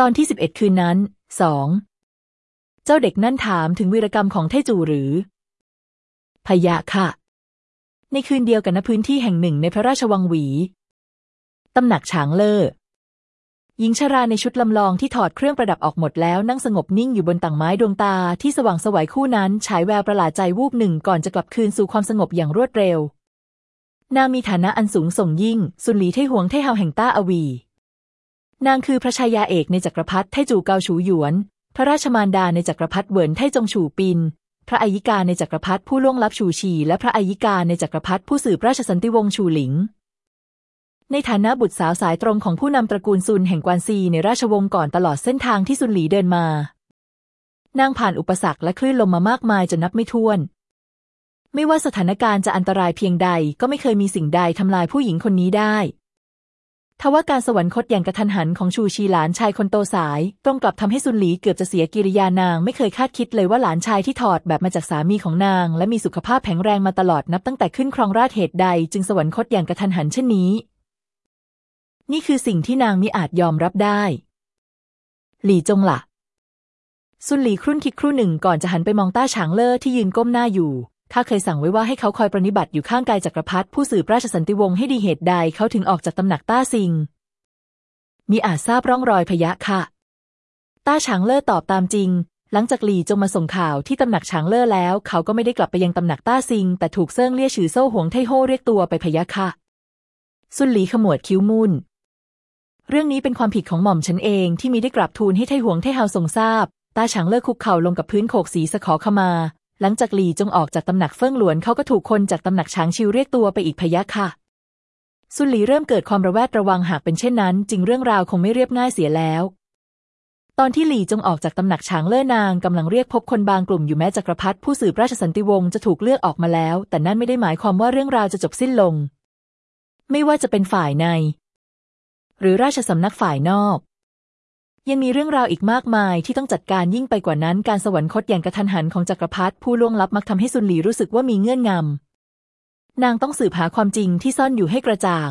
ตอนที่สิบเอ็ดคืนนั้นสองเจ้าเด็กนั่นถามถึงวีรกรรมของเทจูหรือ พยะค่ะ ในคืนเดียวกันณพื้นที่แห่งหนึ่งในพระราชวังหวี ตำหนักฉางเล่อหญิงชราในชุดลำลองที่ถอดเครื่องประดับออกหมดแล้วนั่งสงบนิ่งอยู่บนต่างไม้ดวงตาที่สว่างสวัยคู่นั้นฉายแววประหลาดใจวูบหนึ่งก่อนจะกลับคืนสู่ความสงบอย่างรวดเร็ว นางมีฐานะอันสูงส่งยิ่ง สุนหลีไทหวงไทเฮาแห่งต้าอวี นางคือพระชายาเอกในจักรพรรดิไทจูเกาฉูหยวน พระราชมารดาในจักรพรรดิเหวินไทจงฉูปิน พระอัยิกาในจักรพรรดิผู้ล่วงลับฉูชี และพระอัยิกาในจักรพรรดิผู้สืบราชสันติวงศ์ฉูหลิง ในฐานะบุตรสาวสายตรงของผู้นำตระกูลซุนแห่งกวานซีในราชวงศ์ก่อนตลอดเส้นทางที่ซุนหลีเดินมา นางผ่านอุปสรรคและคลื่นลมมามากมายจนนับไม่ถ้วน ไม่ว่าสถานการณ์จะอันตรายเพียงใดก็ไม่เคยมีสิ่งใดทำลายผู้หญิงคนนี้ได้ ทว่าการสวรรคตอย่างกระทันหันของชูชีหลานชายคนโตสายตรงกลับทำให้ซุนหลีเกือบจะเสียกิริยานาง ไม่เคยคาดคิดเลยว่าหลานชายที่ถอดแบบมาจากสามีของนาง และมีสุขภาพแข็งแรงมาตลอดนับตั้งแต่ขึ้นครองราชเหตุใด จึงสวรรคตอย่างกระทันหันเช่นนี้ นี่คือสิ่งที่นางมิอาจยอมรับได้ หลี่จงละ่ะซุนหลีครุ่นคิดครู่หนึ่งก่อนจะหันไปมองต้าฉางเล่อที่ยืนก้มหน้าอยู่ ข้าเคยสั่งไว้ว่าให้เขาคอยปรนิบัติอยู่ข้างกายจักรพรรดิผู้สืบราชสันติวงศ์ให้ดีเหตุใดเขาถึงออกจากตำหนักต้าซิง มีอาจทราบร่องรอยพยะค่ะ ต้าฉางเล่อตอบตามจริง หลังจากหลี่จงมาส่งข่าวที่ตำหนักฉางเล่อแล้ว เขาก็ไม่ได้กลับไปยังตำหนักต้าซิง แต่ถูกเซิ่งเลี่ยฉือโซ่หวงไทโฮเรียกตัวไปพยะค่ะซุนหลีขมวดคิ้วมุนเรื่องนี้เป็นความผิดของหม่อมฉันเองที่มีได้กราบทูลให้ไทหวงไทเฮาทรงทราบต้าฉางเล่อคุกเข่าลงกับพื้นโขกสีสะขอขมา หลังจากหลี่จงออกจากตำหนักเฟิ่งหลวนเขาก็ถูกคนจากตำหนักช้างชิวเรียกตัวไปอีกพยักค่ะซุนหลีเริ่มเกิดความระแวดระวังหากเป็นเช่นนั้นจริงเรื่องราวคงไม่เรียบง่ายเสียแล้ว ตอนที่หลี่จงออกจากตำหนักช้างเล่อนางกำลังเรียกพบคนบางกลุ่มอยู่แม้จักรพรรดิผู้สืบราชสันติวงศ์จะถูกเลือกออกมาแล้ว แต่นั่นไม่ได้หมายความว่าเรื่องราวจะจบสิ้นลง ไม่ว่าจะเป็นฝ่ายใน หรือราชสำนักฝ่ายนอก ยังมีเรื่องราวอีกมากมายที่ต้องจัดการยิ่งไปกว่านั้นการสวรรคตอย่างกระทันหันของจักรพรรดิผู้ล่วงลับมักทำให้ซุนหลีรู้สึกว่ามีเงื่อนงำ นางต้องสืบหาความจริงที่ซ่อนอยู่ให้กระจ่าง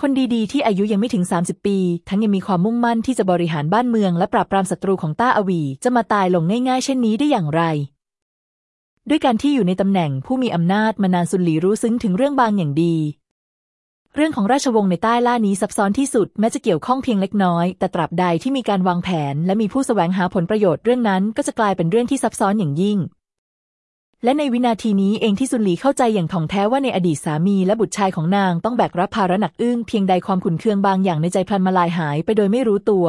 คนดีๆ ที่อายุยังไม่ถึง 30 ปี ทั้งยังมีความมุ่งมั่นที่จะบริหารบ้านเมือง และปราบปรามศัตรูของต้าอวี จะมาตายลงง่ายๆ เช่นนี้ได้อย่างไร ด้วยการที่อยู่ในตำแหน่งผู้มีอำนาจมานานซุนหลีรู้ซึ้งถึงเรื่องบางอย่างดี เรื่องของราชวงศ์ในใต้ล่านี้ซับซ้อนที่สุดแม้จะเกี่ยวข้องเพียงเล็กน้อย แต่ตราบใดที่มีการวางแผน และมีผู้สแสวงหาผลประโยชน์เรื่องนั้น ก็จะกลายเป็นเรื่องที่ซับซ้อนอย่างยิ่ง และในวินาทีนี้เองที่ซุนหลีเข้าใจอย่างถ่องแท้ว่าในอดีตสามีและบุตรชายของนางต้องแบกรับภาระหนักอึ้งเพียงใดความขุนเคืองบางอย่างในใจพลันมาลายหายไปโดยไม่รู้ตัว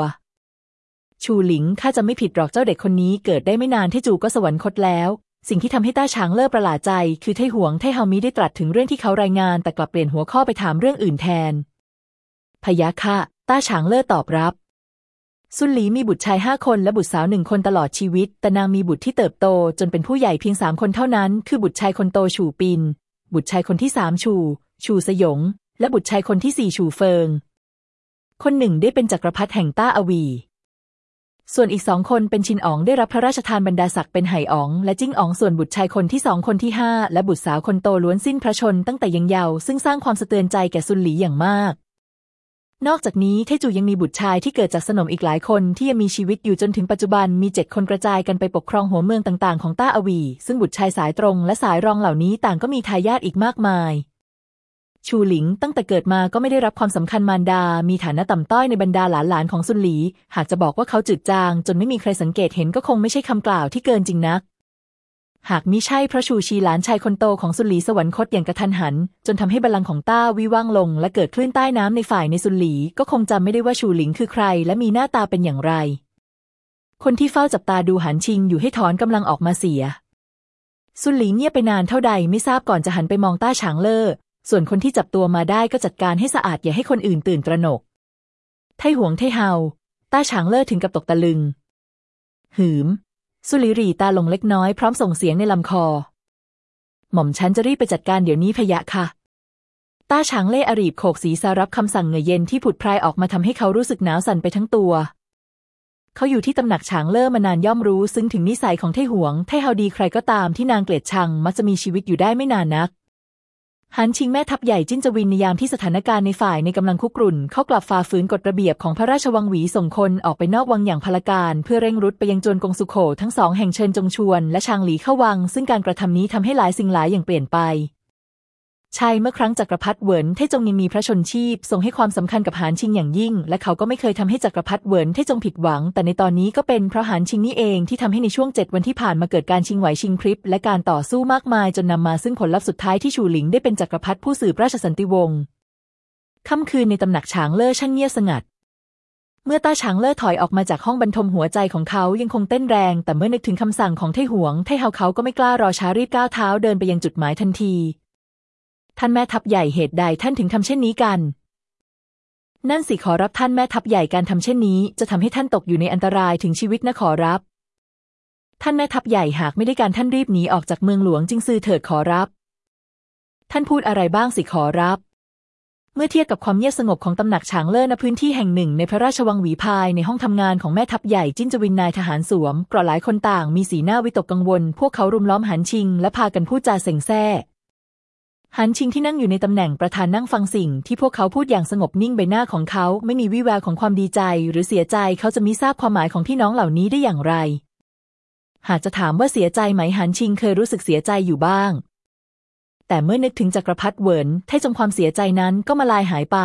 ชูหลิงข้าจะไม่ผิดหรอกเจ้าเด็กคนนี้เกิดได้ไม่นานที่จูก็สวรรคตแล้ว สิ่งที่ทำให้ต้าช้างเลิกประหลาดใจ คือไทหวงไทเฮามีได้ตรัสถึงเรื่องที่เขารายงาน แต่กลับเปลี่ยนหัวข้อไปถามเรื่องอื่นแทน พยาค่ะต้าช้างเลิกตอบรับ ซุนหลีมีบุตรชายห้าคนและบุตรสาวหนึ่งคนตลอดชีวิต แต่นางมีบุตรที่เติบโต จนเป็นผู้ใหญ่เพียงสามคนเท่านั้น คือบุตรชายคนโตฉูปิน บุตรชายคนที่สามชู ชูสยง และบุตรชายคนที่สี่ชูเฟิง คนหนึ่งได้เป็นจักรพรรดิแห่งต้าอวี ส่วนอีกสองคนเป็นชินอ๋องได้รับพระราชทานบรรดาศักดิ์เป็นไหอ๋อง และจิ้งอ๋องส่วนบุตรชายคนที่สองคนที่ห้าและบุตรสาวคนโตล้วนสิ้นพระชนตั้งแต่ยังเยาว์ซึ่งสร้างความสะเตือนใจแก่ซุนหลีอย่างมาก นอกจากนี้เทจูยังมีบุตรชายที่เกิดจากสนมอีกหลายคนที่ยังมีชีวิตอยู่จนถึงปัจจุบันมีเจ็ดคนกระจายกันไปปกครองหัวเมืองต่างๆ ของต้าอวี ซึ่งบุตรชายสายตรงและสายรองเหล่านี้ต่างก็มีทายาทอีกมากมาย ชูหลิงตั้งแต่เกิดมาก็ไม่ได้รับความสำคัญมารดา มีฐานะต่ำต้อยในบรรดาหลานๆของซุนหลี หากจะบอกว่าเขาจืดจาง จนไม่มีใครสังเกตเห็นก็คงไม่ใช่คำกล่าวที่เกินจริงนัก หากมิใช่เพราะชูชีหลานชายคนโตของซุนหลีสวรรคตอย่างกระทันหัน จนทำให้บัลลังของต้าวิว่างลง และเกิดคลื่นใต้น้ำในฝ่ายในซุนหลี ก็คงจำไม่ได้ว่าชูหลิงคือใคร และมีหน้าตาเป็นอย่างไร คนที่เฝ้าจับตาดูหันชิงอยู่ให้ถอนกำลังออกมาเสียซุนหลีเงียบไปนานเท่าใดไม่ทราบก่อนจะหันไปมองต้าฉางเล่อ ส่วนคนที่จับตัวมาได้ก็จัดการให้สะอาดอย่าให้คนอื่นตื่นตระหนก ไทหวงไทเฮาต้าฉางเล่อถึงกับตกตะลึง หืม สุลิรีตาลงเล็กน้อยพร้อมส่งเสียงในลำคอ หม่อมฉันจะรีบไปจัดการเดี๋ยวนี้พะยะค่ะ ต้าฉางเล่อรีบโขกศีรษะรับคำสั่งเหงื่อเย็นที่ผุดพรายออกมาทำให้เขารู้สึกหนาวสั่นไปทั้งตัว เขาอยู่ที่ตำหนักฉางเล่อมานานย่อมรู้ ซึ่งถึงนิสัยของไทหวงไทเฮาดีใครก็ตามที่นางเกลียดชังมักจะมีชีวิตอยู่ได้ไม่นานนัก หันชิงแม่ทัพใหญ่จิ้นจวินในยามที่สถานการณ์ในฝ่ายในกำลังคุกรุ่น เขากลับฝ่าฝืนกฎระเบียบของพระราชวังหวีส่งคนออกไปนอกวังอย่างพลการ เพื่อเร่งรุดไปยังจวนกงสุโขทั้งสองแห่งเชิญจงชวน และชางหลีเข้าวัง ซึ่งการกระทำนี้ทำให้หลายสิ่งหลายอย่างเปลี่ยนไป ใช่เมื่อครั้งจักรพรรดิเหวินเท่จงยังมีพระชนชีพทรงให้ความสำคัญกับหานชิงอย่างยิ่ง และเขาก็ไม่เคยทำให้จักรพรรดิเหวินเท่จงผิดหวัง แต่ในตอนนี้ก็เป็นเพราะหานชิงนี่เองที่ทำให้ในช่วงเจ็ดวันที่ผ่านมาเกิดการชิงไหวชิงพริบและการต่อสู้มากมายจนนำมาซึ่งผลลัพธ์สุดท้ายที่ชูหลิงได้เป็นจักรพรรดิผู้สืบราชสันติวงศ์ค่ำคืนในตำหนักฉางเล่อช่างเงียบสงัด เมื่อตาฉางเล่อถอยออกมาจากห้องบรรทมหัวใจของเขายังคงเต้นแรง แต่เมื่อนึกถึงคำสั่งของไทหวงไทเฮาเขาก็ไม่กล้ารอช้ารีบก้าวเท้าเดินไปยังจุดหมายทันที ท่านแม่ทัพใหญ่เหตุใดท่านถึงทำเช่นนี้กัน นั่นสิขอรับท่านแม่ทัพใหญ่การทำเช่นนี้ จะทำให้ท่านตกอยู่ในอันตรายถึงชีวิตนะขอรับ ท่านแม่ทัพใหญ่หากไม่ได้การท่านรีบหนีออกจากเมืองหลวงจึงซือเถิดขอรับ ท่านพูดอะไรบ้างสิขอรับเมื่อเทียบกับความเงียบสงบของตำหนักฉางเล่อณพื้นที่แห่งหนึ่งในพระราชวังหวีพายในห้องทำงานของแม่ทัพใหญ่จิ้นจวินนายทหารสวมกรอหลายคนต่างมีสีหน้าวิตกกังวล พวกเขารุมล้อมหันชิง และพากันพูดจาเส็งแซ่ หันชิงที่นั่งอยู่ในตำแหน่งประธานนั่งฟังสิ่งที่พวกเขาพูดอย่างสงบนิ่งใบหน้าของเขาไม่มีวิแววของความดีใจ หรือเสียใจเขาจะมิทราบความหมายของพี่น้องเหล่านี้ได้อย่างไร หากจะถามว่าเสียใจไหมหันชิงเคยรู้สึกเสียใจอยู่บ้าง แต่เมื่อนึกถึงจักรพรรดิเหวินเทจงความเสียใจนั้นก็มาลายหายไป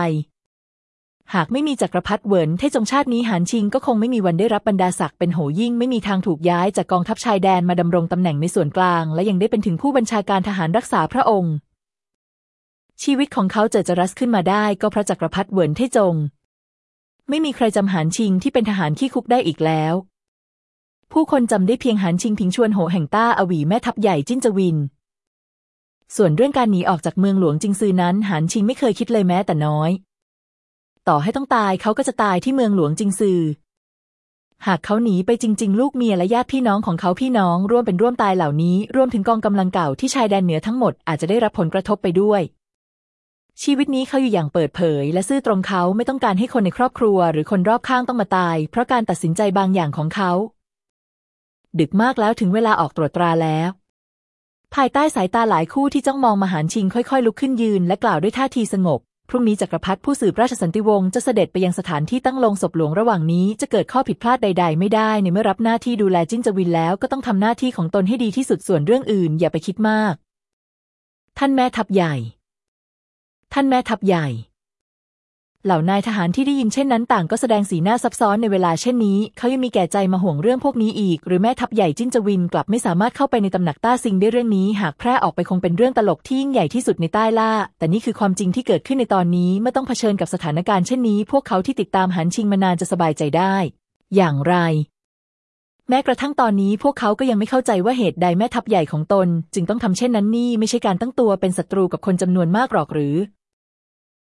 หากไม่มีจักรพรรดิเหวินเทจงชาตินี้หานชิงก็คงไม่มีวันได้รับบรรดาศักดิ์เป็นโหยิ่งไม่มีทางถูกย้ายจากกองทัพชายแดนมาดำรงตำแหน่งในส่วนกลาง และยังได้เป็นถึงผู้บัญชาการทหารรักษาพระองค์ ชีวิตของเขาเจอจรัสขึ้นมาได้ก็เพราะจักรพรรดิเหวินเท่จง ไม่มีใครจำหานชิงที่เป็นทหารขี้คุกได้อีกแล้ว ผู้คนจำได้เพียงหานชิงพิงชวนโหแห่งต้าอวีแม่ทัพใหญ่จิ้นจวิน ส่วนเรื่องการหนีออกจากเมืองหลวงจิงซือนั้นหานชิงไม่เคยคิดเลยแม้แต่น้อย ต่อให้ต้องตายเขาก็จะตายที่เมืองหลวงจิงซือหากเขาหนีไปจริง ๆ ลูกเมียและญาติพี่น้องของเขาพี่น้องร่วมเป็นร่วมตายเหล่านี้ รวมถึงกองกำลังเก่าที่ชายแดนเหนือทั้งหมดอาจจะได้รับผลกระทบไปด้วย ชีวิตนี้เขาอยู่อย่างเปิดเผย และซื่อตรงเขาไม่ต้องการให้คนในครอบครัว หรือคนรอบข้างต้องมาตาย เพราะการตัดสินใจบางอย่างของเขา ดึกมากแล้วถึงเวลาออกตรวจตราแล้ว ภายใต้สายตาหลายคู่ที่จ้องมองมหานชิงค่อยๆ ลุกขึ้นยืน และกล่าวด้วยท่าทีสงบพรุ่งนี้จักรพรรดิผู้สืบราชสันติวงศ์จะเสด็จไปยังสถานที่ตั้งลงศพหลวงระหว่างนี้จะเกิดข้อผิดพลาดใด ๆ ไม่ได้ในเมื่อรับหน้าที่ดูแลจิ้นจวินแล้วก็ต้องทำหน้าที่ของตนให้ดีที่สุดส่วนเรื่องอื่น อย่าไปคิดมาก ท่านแม่ทัพใหญ่ ท่านแม่ทัพใหญ่ เหล่านายทหารที่ได้ยินเช่นนั้นต่างก็แสดงสีหน้าซับซ้อนในเวลาเช่นนี้ เขายังมีแก่ใจมาห่วงเรื่องพวกนี้อีก หรือแม่ทัพใหญ่จิ้นจวินกลับไม่สามารถเข้าไปในตำหนักต้าซิงได้เรื่องนี้ หากแพร่ออกไปคงเป็นเรื่องตลกที่ยิ่งใหญ่ที่สุดในใต้ล่า แต่นี่คือความจริงที่เกิดขึ้นในตอนนี้เมื่อต้องเผชิญกับสถานการณ์เช่นนี้ พวกเขาที่ติดตามหันชิงมานานจะสบายใจได้ อย่างไรแม้กระทั่งตอนนี้พวกเขาก็ยังไม่เข้าใจว่าเหตุใดแม่ทัพใหญ่ของตน จึงต้องทำเช่นนั้นนี่ไม่ใช่การตั้งตัวเป็นศัตรูกับคนจำนวนมากหรอกหรือ